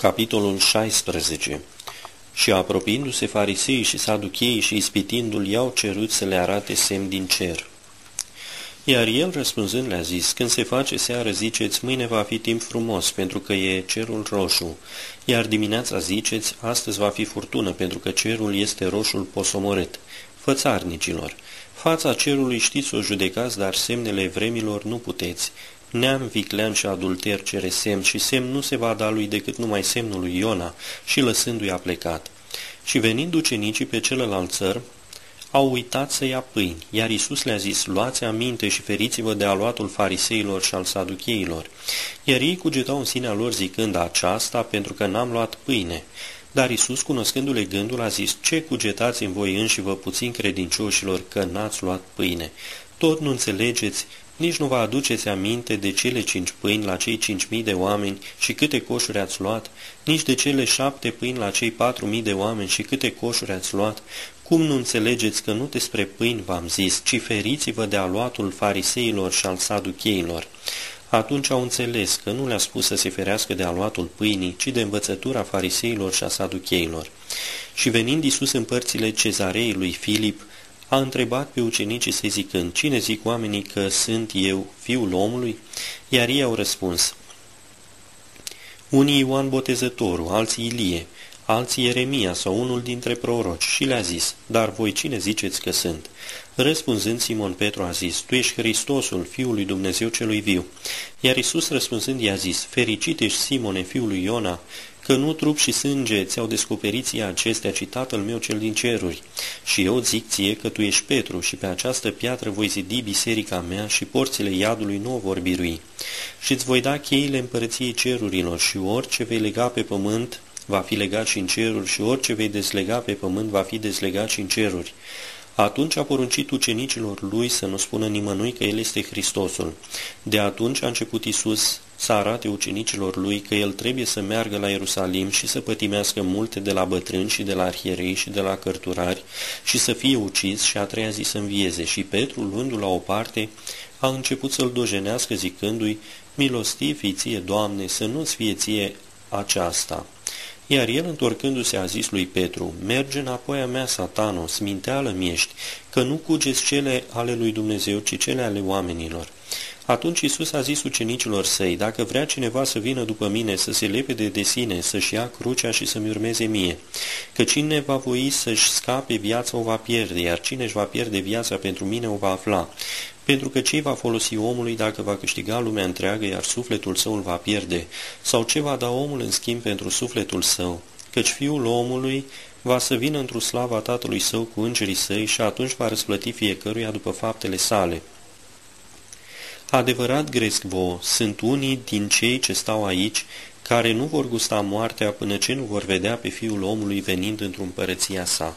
Capitolul 16 Și apropiindu-se fariseii și saducheii și ispitindu-l, i-au cerut să le arate semn din cer. Iar el răspunzând le-a zis, când se face seară ziceți, mâine va fi timp frumos, pentru că e cerul roșu, iar dimineața ziceți, astăzi va fi furtună, pentru că cerul este roșul posomorât. Fățarnicilor, fața cerului știți o judecați, dar semnele vremilor nu puteți, Neam, viclean și adulter cere semn și semn nu se va da lui decât numai semnul lui Iona și lăsându-i a plecat. Și venind ucenicii pe celălalt țăr, au uitat să ia pâini, iar Isus le-a zis, luați aminte și feriți-vă de aluatul fariseilor și al saducheilor. Iar ei cugetau în sinea lor zicând aceasta pentru că n-am luat pâine. Dar Isus, cunoscându-le gândul, a zis, ce cugetați în voi înși vă puțin credincioșilor că n-ați luat pâine? Tot nu înțelegeți nici nu vă aduceți aminte de cele cinci pâini la cei cinci mii de oameni și câte coșuri ați luat, nici de cele șapte pâini la cei patru mii de oameni și câte coșuri ați luat, cum nu înțelegeți că nu despre pâini v-am zis, ci feriți-vă de aluatul fariseilor și al saducheilor? Atunci au înțeles că nu le-a spus să se ferească de aluatul pâinii, ci de învățătura fariseilor și a saducheilor. Și venind Isus în părțile cezarei lui Filip, a întrebat pe ucenicii să zicând, Cine zic oamenii că sunt eu, fiul omului? Iar ei au răspuns, Unii Ioan Botezătorul, alții Ilie, alții Ieremia sau unul dintre proroci și le-a zis, Dar voi cine ziceți că sunt? Răspunzând, Simon Petru a zis, Tu ești Hristosul, Fiul lui Dumnezeu celui viu. Iar Isus răspunzând i-a zis, Fericit ești, Simone, fiul lui Iona, că nu trup și sânge ți-au descoperit ție acestea, ci Tatăl meu cel din ceruri. Și eu zic ție că tu ești Petru și pe această piatră voi zidi biserica mea și porțile iadului nu o vor birui. Și îți voi da cheile împărăției cerurilor și orice vei lega pe pământ va fi legat și în ceruri și orice vei dezlega pe pământ va fi dezlegat și în ceruri. Atunci a poruncit ucenicilor lui să nu spună nimănui că el este Hristosul. De atunci a început Isus să arate ucenicilor lui că el trebuie să meargă la Ierusalim și să pătimească multe de la bătrâni și de la arhierei și de la cărturari și să fie ucis și a treia zi să învieze. Și Petru, luându-l la o parte, a început să-l dojenească zicându-i, Milostiv fii ție, Doamne, să nu-ți fie ție aceasta. Iar el, întorcându-se, a zis lui Petru, Merge înapoi a mea, satano, sminteală miești, că nu cugeți cele ale lui Dumnezeu, ci cele ale oamenilor. Atunci Isus a zis ucenicilor săi, dacă vrea cineva să vină după mine, să se lepede de sine, să-și ia crucea și să-mi urmeze mie, că cine va voi să-și scape viața o va pierde, iar cine își va pierde viața pentru mine o va afla. Pentru că ce va folosi omului dacă va câștiga lumea întreagă, iar sufletul său îl va pierde? Sau ce va da omul în schimb pentru sufletul său? Căci fiul omului va să vină într-o slava tatălui său cu îngerii săi și atunci va răsplăti fiecăruia după faptele sale. Adevărat gresc vouă, sunt unii din cei ce stau aici, care nu vor gusta moartea până ce nu vor vedea pe Fiul omului venind într-o împărăția sa.